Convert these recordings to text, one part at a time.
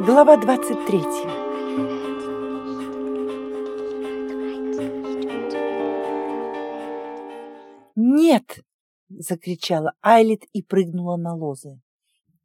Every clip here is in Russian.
Глава 23 «Нет!» — закричала Айлит и прыгнула на лозы.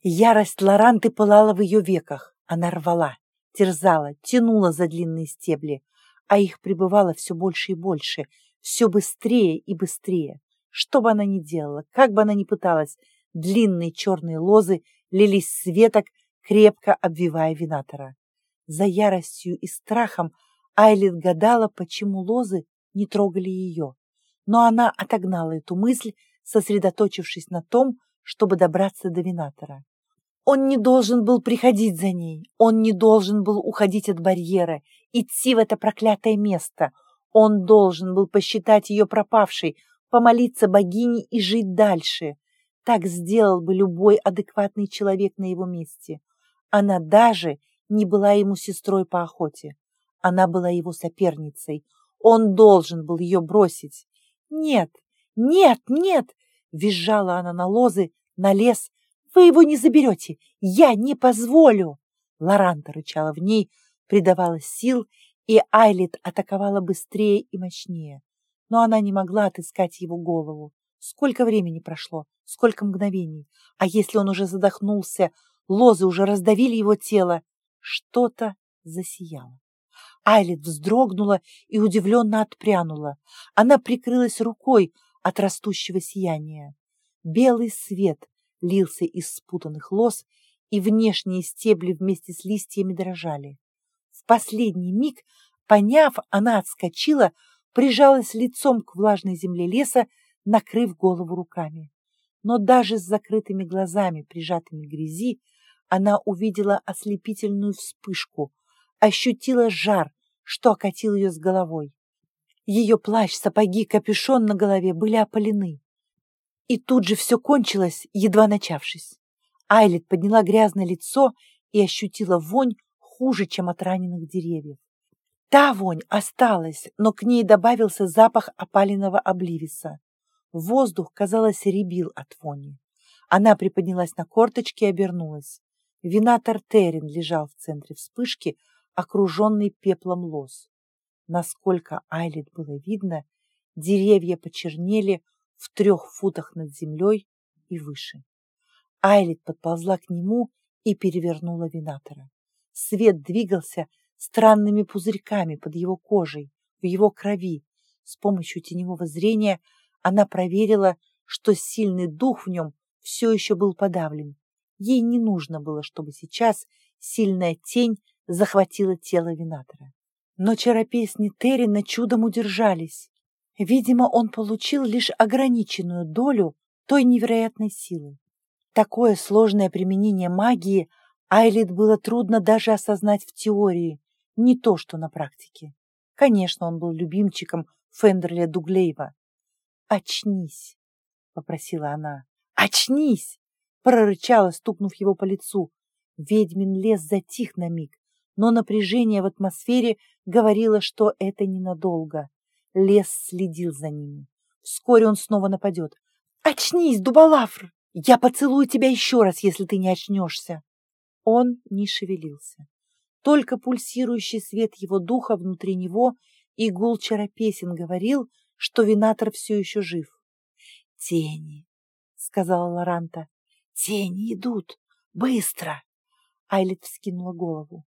Ярость Лоранты пылала в ее веках. Она рвала, терзала, тянула за длинные стебли, а их прибывало все больше и больше, все быстрее и быстрее. Что бы она ни делала, как бы она ни пыталась, длинные черные лозы лились с веток, крепко обвивая винатора. За яростью и страхом Айлит гадала, почему лозы не трогали ее. Но она отогнала эту мысль, сосредоточившись на том, чтобы добраться до винатора. Он не должен был приходить за ней, он не должен был уходить от барьера, идти в это проклятое место. Он должен был посчитать ее пропавшей, помолиться богине и жить дальше. Так сделал бы любой адекватный человек на его месте. Она даже не была ему сестрой по охоте. Она была его соперницей. Он должен был ее бросить. «Нет, нет, нет!» — визжала она на лозы, на лес. «Вы его не заберете! Я не позволю!» Лоранта рычала в ней, придавала сил, и Айлит атаковала быстрее и мощнее. Но она не могла отыскать его голову. Сколько времени прошло, сколько мгновений. А если он уже задохнулся, лозы уже раздавили его тело, что-то засияло. Айлит вздрогнула и удивленно отпрянула. Она прикрылась рукой от растущего сияния. Белый свет лился из спутанных лоз, и внешние стебли вместе с листьями дрожали. В последний миг, поняв, она отскочила, прижалась лицом к влажной земле леса, накрыв голову руками. Но даже с закрытыми глазами, прижатыми к грязи, она увидела ослепительную вспышку, ощутила жар, что окатил ее с головой. Ее плащ, сапоги, капюшон на голове были опалены. И тут же все кончилось, едва начавшись. Айлет подняла грязное лицо и ощутила вонь хуже, чем от раненых деревьев. Та вонь осталась, но к ней добавился запах опаленного обливиса. Воздух, казалось, рябил от вони. Она приподнялась на корточки и обернулась. Винатор Терен лежал в центре вспышки, окруженный пеплом лоз. Насколько Айлет было видно, деревья почернели в трех футах над землей и выше. Айлет подползла к нему и перевернула винатора. Свет двигался странными пузырьками под его кожей, в его крови. С помощью теневого зрения она проверила, что сильный дух в нем все еще был подавлен. Ей не нужно было, чтобы сейчас сильная тень захватила тело винатора. Но чаропесни Террина чудом удержались. Видимо, он получил лишь ограниченную долю той невероятной силы. Такое сложное применение магии Айлит было трудно даже осознать в теории, не то что на практике. Конечно, он был любимчиком Фендерля Дуглеева. «Очнись!» — попросила она. «Очнись!» — прорычала, стукнув его по лицу. Ведьмин лес затих на миг, но напряжение в атмосфере говорило, что это ненадолго. Лес следил за ними. Вскоре он снова нападет. «Очнись, дубалафр! Я поцелую тебя еще раз, если ты не очнешься!» Он не шевелился. Только пульсирующий свет его духа внутри него и гул чаропесен говорил, что винатор все еще жив. «Тени!» — сказала Лоранта. «Тени идут! Быстро!» Айлет вскинула голову.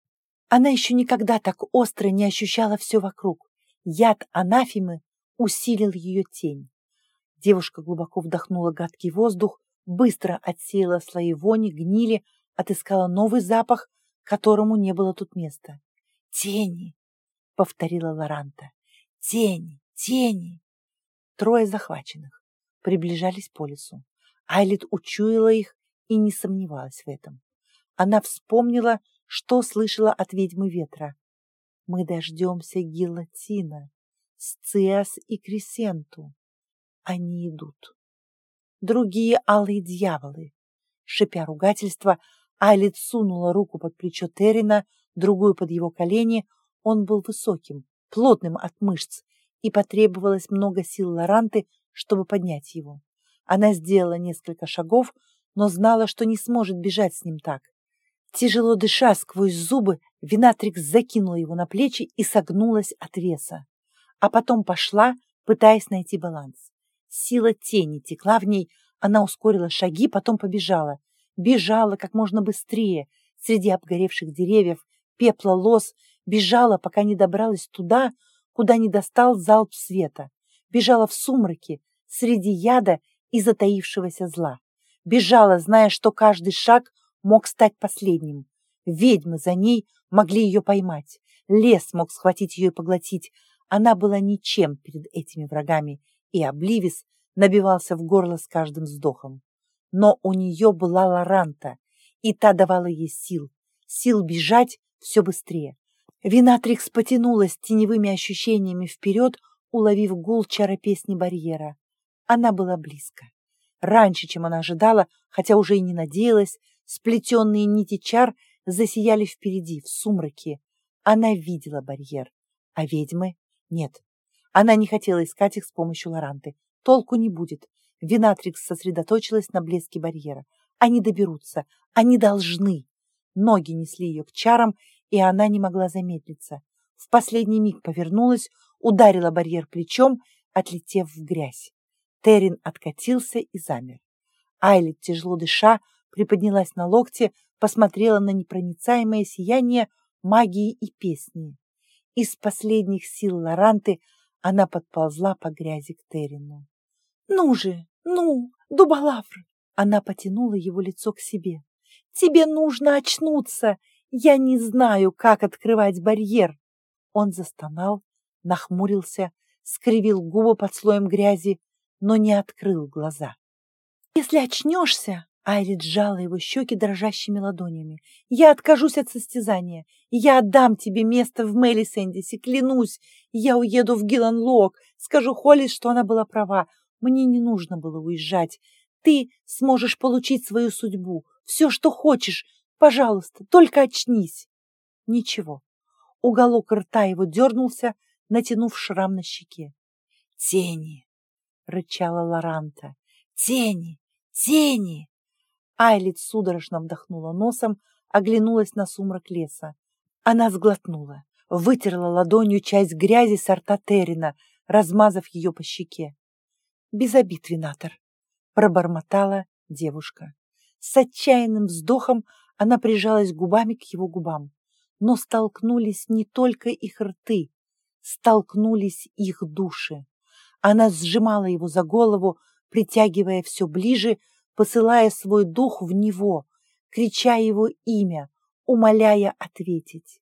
Она еще никогда так остро не ощущала все вокруг. Яд анафимы усилил ее тень. Девушка глубоко вдохнула гадкий воздух, быстро отсеяла слои вони, гнили, отыскала новый запах, которому не было тут места. «Тени!» — повторила Лоранта. «Тени! Тени!» Трое захваченных приближались по лесу. Айлит учуяла их и не сомневалась в этом. Она вспомнила, что слышала от ведьмы ветра. «Мы дождемся Гилатина, Сциас и Кресенту. Они идут». Другие алые дьяволы. Шипя ругательства, Айлит сунула руку под плечо Террина, другую под его колени. Он был высоким, плотным от мышц, и потребовалось много сил Лоранты, чтобы поднять его. Она сделала несколько шагов, но знала, что не сможет бежать с ним так. Тяжело дыша сквозь зубы, Винатрикс закинула его на плечи и согнулась от веса. А потом пошла, пытаясь найти баланс. Сила тени текла в ней, она ускорила шаги, потом побежала. Бежала как можно быстрее, среди обгоревших деревьев, пепла лос, бежала, пока не добралась туда, куда не достал залп света. Бежала в сумраке, среди яда и затаившегося зла. Бежала, зная, что каждый шаг мог стать последним. Ведьмы за ней могли ее поймать. Лес мог схватить ее и поглотить. Она была ничем перед этими врагами, и Обливис набивался в горло с каждым вздохом. Но у нее была Лоранта, и та давала ей сил, сил бежать все быстрее. Винатрикс потянулась теневыми ощущениями вперед, уловив гул чара песни барьера. Она была близко. Раньше, чем она ожидала, хотя уже и не надеялась, сплетенные нити чар засияли впереди, в сумраке. Она видела барьер, а ведьмы нет. Она не хотела искать их с помощью Лоранты. Толку не будет. Винатрикс сосредоточилась на блеске барьера. Они доберутся. Они должны. Ноги несли ее к чарам, и она не могла замедлиться. В последний миг повернулась, ударила барьер плечом, отлетев в грязь. Террин откатился и замер. Айлет, тяжело дыша, приподнялась на локте, посмотрела на непроницаемое сияние магии и песни. Из последних сил Лоранты она подползла по грязи к Террину. «Ну же, ну, дубалавр!» Она потянула его лицо к себе. «Тебе нужно очнуться! Я не знаю, как открывать барьер!» Он застонал, нахмурился, скривил губы под слоем грязи, но не открыл глаза. «Если очнешься, Айрит сжала его щеки дрожащими ладонями. «Я откажусь от состязания. Я отдам тебе место в Мелли Сэндисе, клянусь. Я уеду в Гиллан-Лок. Скажу Холли, что она была права. Мне не нужно было уезжать. Ты сможешь получить свою судьбу. Все, что хочешь. Пожалуйста, только очнись». Ничего. Уголок рта его дернулся, натянув шрам на щеке. «Тени!» — рычала Лоранта. «Тени! Тени!» Айлит судорожно вдохнула носом, оглянулась на сумрак леса. Она сглотнула, вытерла ладонью часть грязи с рта Террина, размазав ее по щеке. «Без обид, винатор», — пробормотала девушка. С отчаянным вздохом она прижалась губами к его губам. Но столкнулись не только их рты, столкнулись их души. Она сжимала его за голову, притягивая все ближе, посылая свой дух в него, крича его имя, умоляя ответить.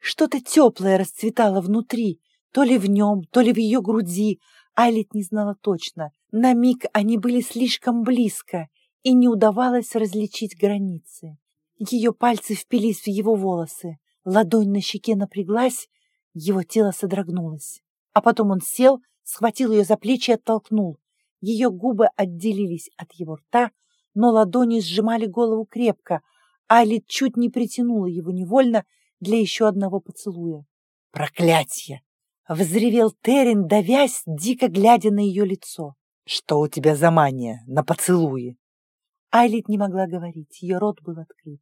Что-то теплое расцветало внутри, то ли в нем, то ли в ее груди. Айлит не знала точно. На миг они были слишком близко, и не удавалось различить границы. Ее пальцы впились в его волосы, ладонь на щеке напряглась, его тело содрогнулось. А потом он сел, схватил ее за плечи и оттолкнул. Ее губы отделились от его рта, но ладони сжимали голову крепко. Али чуть не притянула его невольно для еще одного поцелуя. «Проклятье!» — взревел Терен, давясь, дико глядя на ее лицо. «Что у тебя за мания на поцелуи?» Айлит не могла говорить, ее рот был открыт.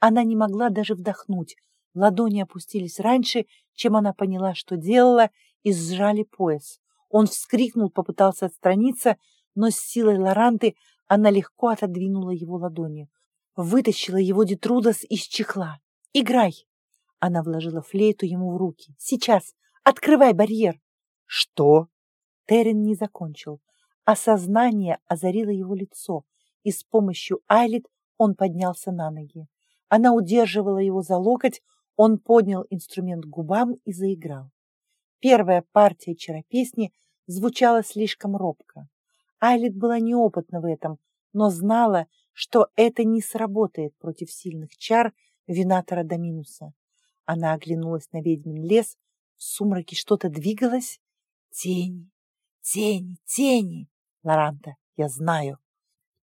Она не могла даже вдохнуть. Ладони опустились раньше, чем она поняла, что делала, и сжали пояс. Он вскрикнул, попытался отстраниться, но с силой Лоранты она легко отодвинула его ладони. Вытащила его Детрудас из чехла. «Играй!» Она вложила флейту ему в руки. «Сейчас! Открывай барьер!» «Что?» Терен не закончил. Осознание озарило его лицо, и с помощью Айлит он поднялся на ноги. Она удерживала его за локоть, он поднял инструмент к губам и заиграл. Первая партия чаропесни звучала слишком робко. Айлит была неопытна в этом, но знала, что это не сработает против сильных чар Винатора Доминуса. Она оглянулась на ведьмин лес, в сумраке что-то двигалось. Тени, тени, тени! Лоранта, я знаю.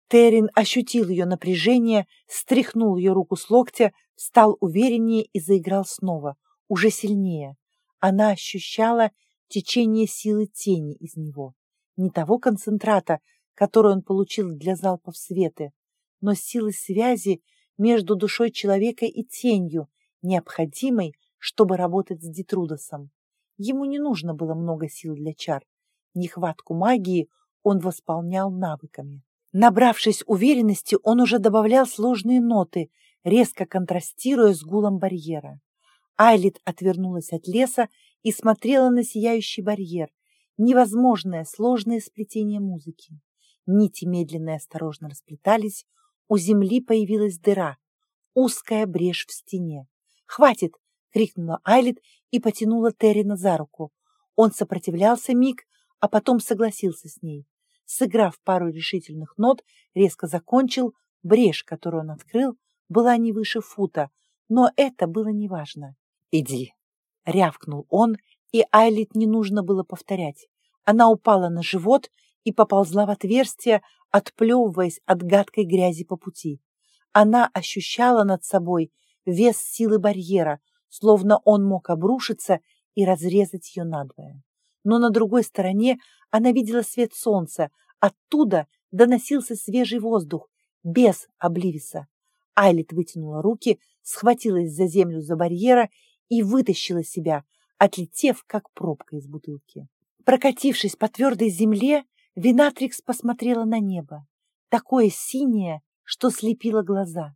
Террин ощутил ее напряжение, стряхнул ее руку с локтя, стал увереннее и заиграл снова, уже сильнее. Она ощущала течение силы тени из него. Не того концентрата, который он получил для залпов света, но силы связи между душой человека и тенью, необходимой, чтобы работать с Дитрудосом. Ему не нужно было много сил для чар. Нехватку магии он восполнял навыками. Набравшись уверенности, он уже добавлял сложные ноты, резко контрастируя с гулом барьера. Айлит отвернулась от леса и смотрела на сияющий барьер. Невозможное сложное сплетение музыки. Нити медленно и осторожно расплетались, у земли появилась дыра, узкая брешь в стене. «Хватит!» — крикнула Айлит и потянула Террина за руку. Он сопротивлялся миг, а потом согласился с ней. Сыграв пару решительных нот, резко закончил, брешь, которую он открыл, была не выше фута, но это было неважно. «Иди!» — рявкнул он, и Айлит не нужно было повторять. Она упала на живот и поползла в отверстие, отплевываясь от гадкой грязи по пути. Она ощущала над собой вес силы барьера, словно он мог обрушиться и разрезать ее надвое. Но на другой стороне она видела свет солнца, оттуда доносился свежий воздух, без обливиса. Айлит вытянула руки, схватилась за землю за барьера и вытащила себя, отлетев, как пробка из бутылки. Прокатившись по твердой земле, Винатрикс посмотрела на небо, такое синее, что слепило глаза.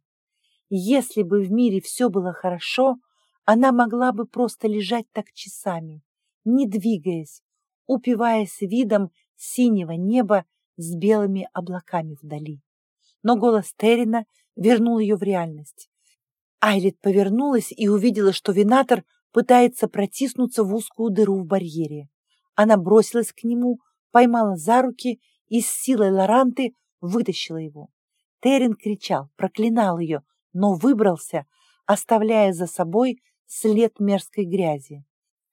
Если бы в мире все было хорошо, она могла бы просто лежать так часами, не двигаясь, упиваясь видом синего неба с белыми облаками вдали. Но голос Террина вернул ее в реальность. Айлет повернулась и увидела, что Винатор пытается протиснуться в узкую дыру в барьере. Она бросилась к нему, поймала за руки и с силой Лоранты вытащила его. Терен кричал, проклинал ее, но выбрался, оставляя за собой след мерзкой грязи.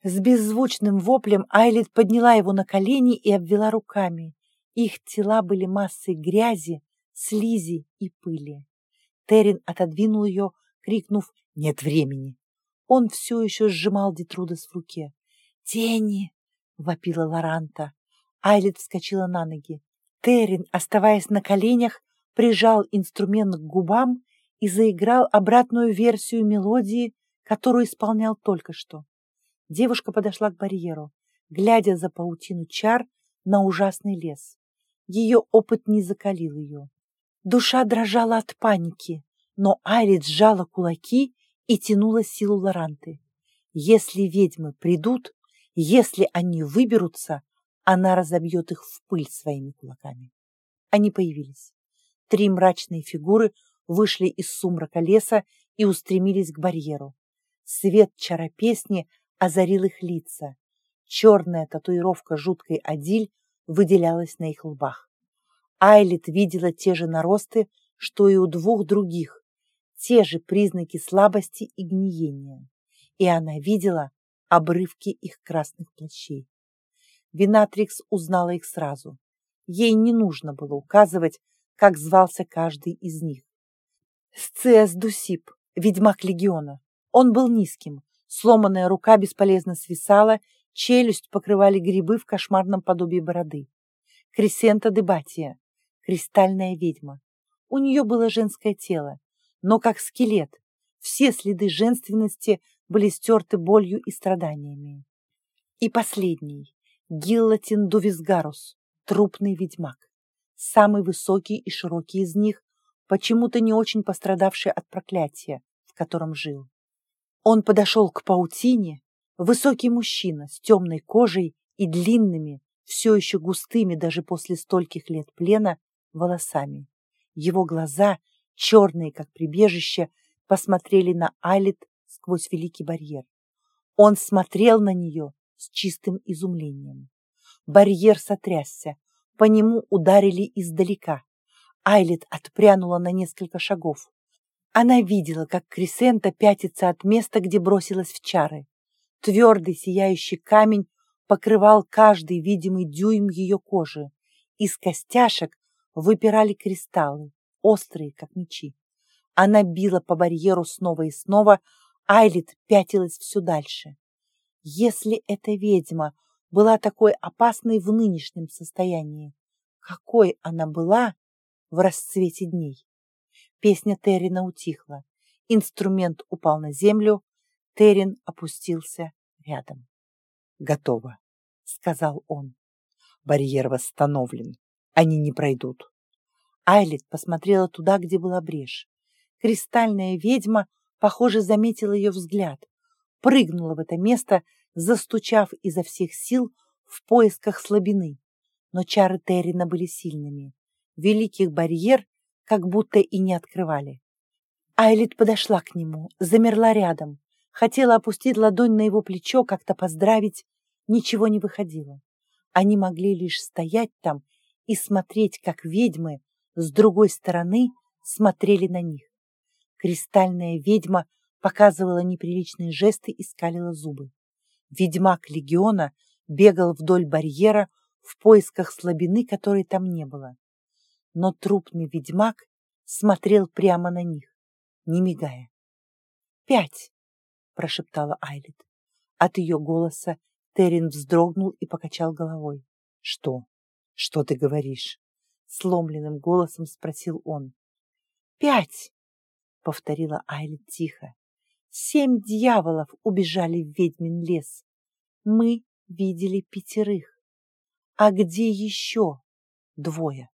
С беззвучным воплем Айлит подняла его на колени и обвела руками. Их тела были массой грязи, слизи и пыли. Терен отодвинул ее, крикнув «Нет времени!». Он все еще сжимал Детрудес в руке. «Тени!» — вопила Лоранта. Айлит вскочила на ноги. Террин, оставаясь на коленях, прижал инструмент к губам и заиграл обратную версию мелодии, которую исполнял только что. Девушка подошла к барьеру, глядя за паутину чар на ужасный лес. Ее опыт не закалил ее. Душа дрожала от паники, но Айлит сжала кулаки и тянула силу Лоранты. Если ведьмы придут, если они выберутся, она разобьет их в пыль своими кулаками. Они появились. Три мрачные фигуры вышли из сумрака леса и устремились к барьеру. Свет чаропесни озарил их лица. Черная татуировка жуткой Адиль выделялась на их лбах. Айлит видела те же наросты, что и у двух других, те же признаки слабости и гниения. И она видела обрывки их красных плащей. Винатрикс узнала их сразу. Ей не нужно было указывать, как звался каждый из них. Сциэс Дусип, ведьмак легиона. Он был низким, сломанная рука бесполезно свисала, челюсть покрывали грибы в кошмарном подобии бороды. Крисента Дебатия, кристальная ведьма. У нее было женское тело, но как скелет. Все следы женственности были стерты болью и страданиями. И последний, Гиллатин Дувисгарус, трупный ведьмак. Самый высокий и широкий из них, почему-то не очень пострадавший от проклятия, в котором жил. Он подошел к паутине, высокий мужчина с темной кожей и длинными, все еще густыми даже после стольких лет плена, волосами. Его глаза, черные, как прибежище, посмотрели на Алит сквозь великий барьер. Он смотрел на нее, с чистым изумлением. Барьер сотрясся, по нему ударили издалека. Айлит отпрянула на несколько шагов. Она видела, как Крисента пятится от места, где бросилась в чары. Твердый сияющий камень покрывал каждый видимый дюйм ее кожи. Из костяшек выпирали кристаллы, острые, как мечи. Она била по барьеру снова и снова, Айлит пятилась все дальше. Если эта ведьма была такой опасной в нынешнем состоянии, какой она была в расцвете дней? Песня Террина утихла. Инструмент упал на землю. Террин опустился рядом. «Готово», — сказал он. «Барьер восстановлен. Они не пройдут». Айлет посмотрела туда, где была брешь. Кристальная ведьма, похоже, заметила ее взгляд, прыгнула в это место, застучав изо всех сил в поисках слабины. Но чары Террина были сильными. Великих барьер как будто и не открывали. Айлит подошла к нему, замерла рядом, хотела опустить ладонь на его плечо, как-то поздравить, ничего не выходило. Они могли лишь стоять там и смотреть, как ведьмы с другой стороны смотрели на них. Кристальная ведьма показывала неприличные жесты и скалила зубы. Ведьмак легиона бегал вдоль барьера в поисках слабины, которой там не было. Но трупный ведьмак смотрел прямо на них, не мигая. «Пять!» — прошептала Айлет. От ее голоса Террин вздрогнул и покачал головой. «Что? Что ты говоришь?» Сломленным голосом спросил он. «Пять!» — повторила Айлет тихо. «Семь дьяволов убежали в ведьмин лес. Мы видели пятерых. А где еще двое?»